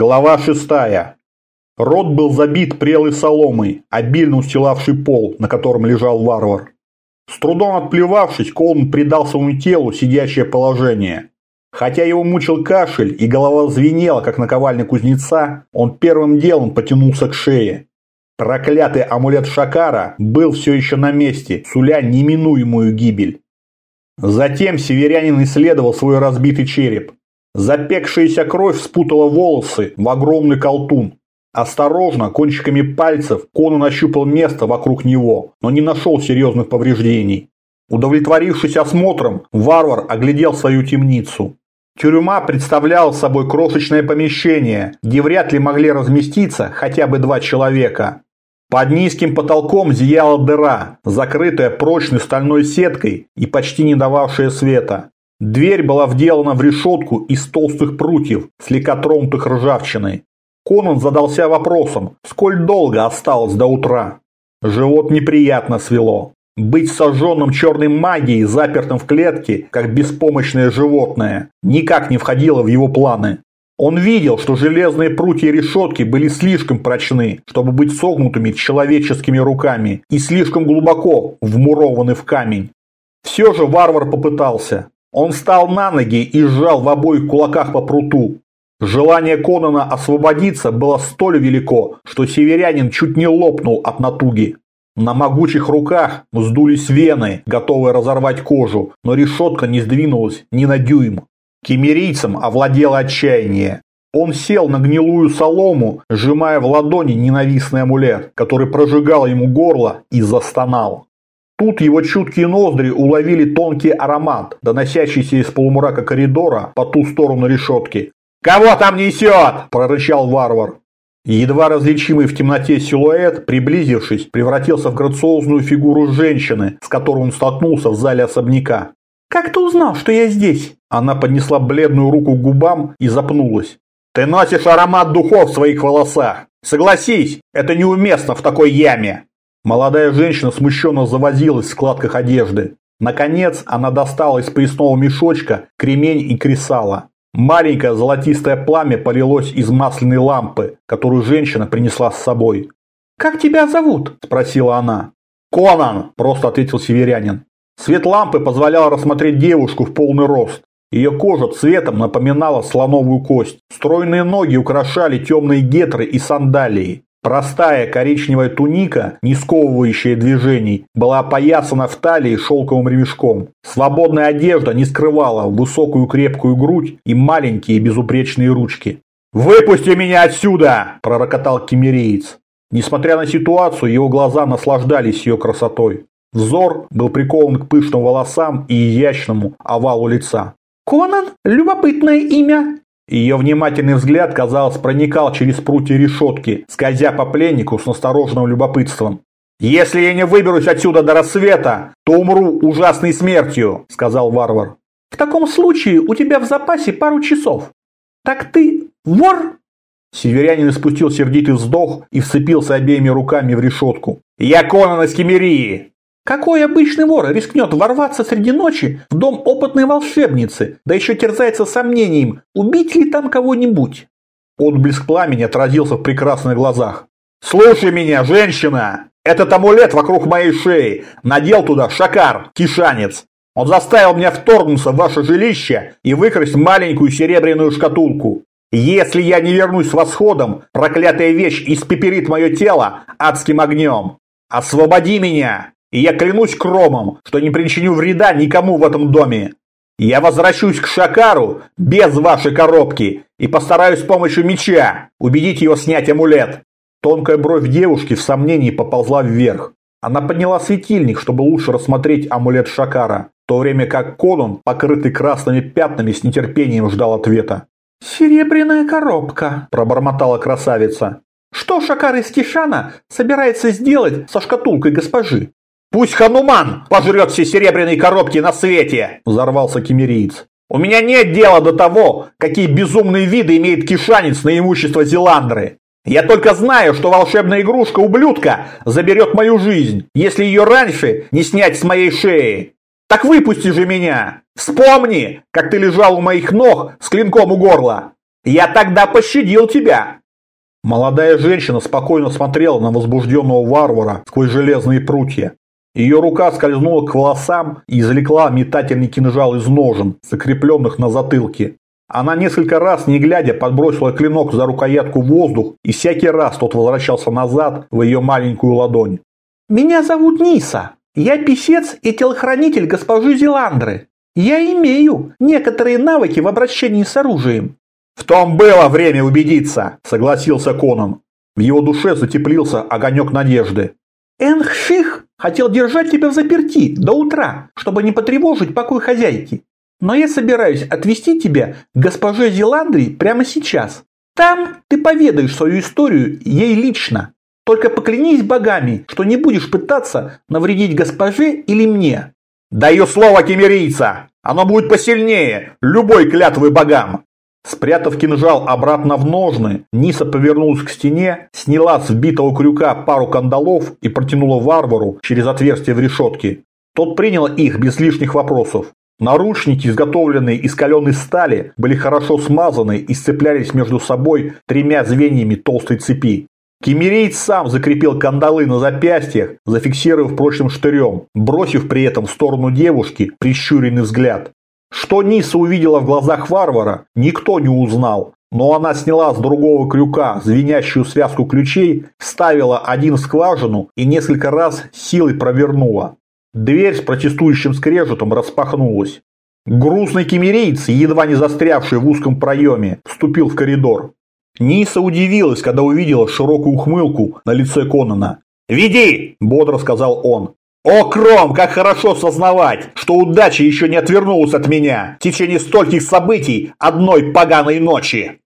Глава шестая. Рот был забит прелой соломой, обильно устилавший пол, на котором лежал варвар. С трудом отплевавшись, Колн придал своему телу сидящее положение. Хотя его мучил кашель и голова звенела, как наковальня кузнеца, он первым делом потянулся к шее. Проклятый амулет Шакара был все еще на месте, суля неминуемую гибель. Затем северянин исследовал свой разбитый череп. Запекшаяся кровь спутала волосы в огромный колтун. Осторожно, кончиками пальцев, Конан ощупал место вокруг него, но не нашел серьезных повреждений. Удовлетворившись осмотром, варвар оглядел свою темницу. Тюрьма представляла собой крошечное помещение, где вряд ли могли разместиться хотя бы два человека. Под низким потолком зияла дыра, закрытая прочной стальной сеткой и почти не дававшая света. Дверь была вделана в решетку из толстых прутьев, слегка тронутых ржавчиной. Конан задался вопросом, сколь долго осталось до утра. Живот неприятно свело. Быть сожженным черной магией, запертым в клетке, как беспомощное животное, никак не входило в его планы. Он видел, что железные прутья решетки были слишком прочны, чтобы быть согнутыми человеческими руками и слишком глубоко вмурованы в камень. Все же варвар попытался. Он встал на ноги и сжал в обоих кулаках по пруту. Желание Конана освободиться было столь велико, что северянин чуть не лопнул от натуги. На могучих руках вздулись вены, готовые разорвать кожу, но решетка не сдвинулась ни на дюйм. Кемерийцем овладело отчаяние. Он сел на гнилую солому, сжимая в ладони ненавистный амулет, который прожигал ему горло и застонал. Тут его чуткие ноздри уловили тонкий аромат, доносящийся из полумрака коридора по ту сторону решетки. «Кого там несет?» – прорычал варвар. Едва различимый в темноте силуэт, приблизившись, превратился в грациозную фигуру женщины, с которой он столкнулся в зале особняка. «Как ты узнал, что я здесь?» Она поднесла бледную руку к губам и запнулась. «Ты носишь аромат духов в своих волосах. Согласись, это неуместно в такой яме». Молодая женщина смущенно завозилась в складках одежды. Наконец, она достала из поясного мешочка кремень и кресало. Маленькое золотистое пламя полилось из масляной лампы, которую женщина принесла с собой. «Как тебя зовут?» – спросила она. «Конан!» – просто ответил северянин. Свет лампы позволял рассмотреть девушку в полный рост. Ее кожа цветом напоминала слоновую кость. Стройные ноги украшали темные гетры и сандалии. Простая коричневая туника, не сковывающая движений, была опоясана в талии шелковым ремешком. Свободная одежда не скрывала высокую крепкую грудь и маленькие безупречные ручки. «Выпусти меня отсюда!» – пророкотал кемереец. Несмотря на ситуацию, его глаза наслаждались ее красотой. Взор был прикован к пышным волосам и изящному овалу лица. «Конан? Любопытное имя!» Ее внимательный взгляд, казалось, проникал через прутья решетки, скользя по пленнику с настороженным любопытством. «Если я не выберусь отсюда до рассвета, то умру ужасной смертью», – сказал варвар. «В таком случае у тебя в запасе пару часов. Так ты вор?» Северянин испустил сердитый вздох и вцепился обеими руками в решетку. «Я Конан из Кемерии!» Какой обычный вор рискнет ворваться среди ночи в дом опытной волшебницы, да еще терзается сомнением, убить ли там кого-нибудь? Отблеск пламени отразился в прекрасных глазах. «Слушай меня, женщина! Этот амулет вокруг моей шеи надел туда шакар, кишанец. Он заставил меня вторгнуться в ваше жилище и выкрасть маленькую серебряную шкатулку. Если я не вернусь с восходом, проклятая вещь испеперит мое тело адским огнем. Освободи меня! И я клянусь кромом, что не причиню вреда никому в этом доме. Я возвращусь к Шакару без вашей коробки и постараюсь с помощью меча убедить его снять амулет. Тонкая бровь девушки в сомнении поползла вверх. Она подняла светильник, чтобы лучше рассмотреть амулет Шакара, в то время как Конун, покрытый красными пятнами, с нетерпением ждал ответа. «Серебряная коробка», – пробормотала красавица. «Что Шакар из Кишана собирается сделать со шкатулкой госпожи?» «Пусть Хануман пожрет все серебряные коробки на свете!» – взорвался кемериец. «У меня нет дела до того, какие безумные виды имеет кишанец на имущество Зеландры. Я только знаю, что волшебная игрушка ублюдка заберет мою жизнь, если ее раньше не снять с моей шеи. Так выпусти же меня! Вспомни, как ты лежал у моих ног с клинком у горла. Я тогда пощадил тебя!» Молодая женщина спокойно смотрела на возбужденного варвара сквозь железные прутья. Ее рука скользнула к волосам и извлекла метательный кинжал из ножен, закрепленных на затылке. Она несколько раз, не глядя, подбросила клинок за рукоятку в воздух, и всякий раз тот возвращался назад в ее маленькую ладонь. «Меня зовут Ниса. Я писец и телохранитель госпожи Зеландры. Я имею некоторые навыки в обращении с оружием». «В том было время убедиться», – согласился Конан. В его душе затеплился огонек надежды. «Энхших хотел держать тебя в заперти до утра, чтобы не потревожить покой хозяйки. Но я собираюсь отвезти тебя к госпоже Зеландрии прямо сейчас. Там ты поведаешь свою историю ей лично. Только поклянись богами, что не будешь пытаться навредить госпоже или мне. Даю слово кемерийца. Оно будет посильнее любой клятвы богам. Спрятав кинжал обратно в ножны, Ниса повернулась к стене, сняла с вбитого крюка пару кандалов и протянула варвару через отверстие в решетке. Тот принял их без лишних вопросов. Наручники, изготовленные из каленой стали, были хорошо смазаны и сцеплялись между собой тремя звеньями толстой цепи. Кемерейц сам закрепил кандалы на запястьях, зафиксировав прочным штырем, бросив при этом в сторону девушки прищуренный взгляд. Что Ниса увидела в глазах варвара, никто не узнал, но она сняла с другого крюка звенящую связку ключей, вставила один в скважину и несколько раз силой провернула. Дверь с протестующим скрежетом распахнулась. Грустный кемерийц, едва не застрявший в узком проеме, вступил в коридор. Ниса удивилась, когда увидела широкую ухмылку на лице Конана. «Веди!» – бодро сказал он. «О, Кром, как хорошо сознавать, что удача еще не отвернулась от меня в течение стольких событий одной поганой ночи!»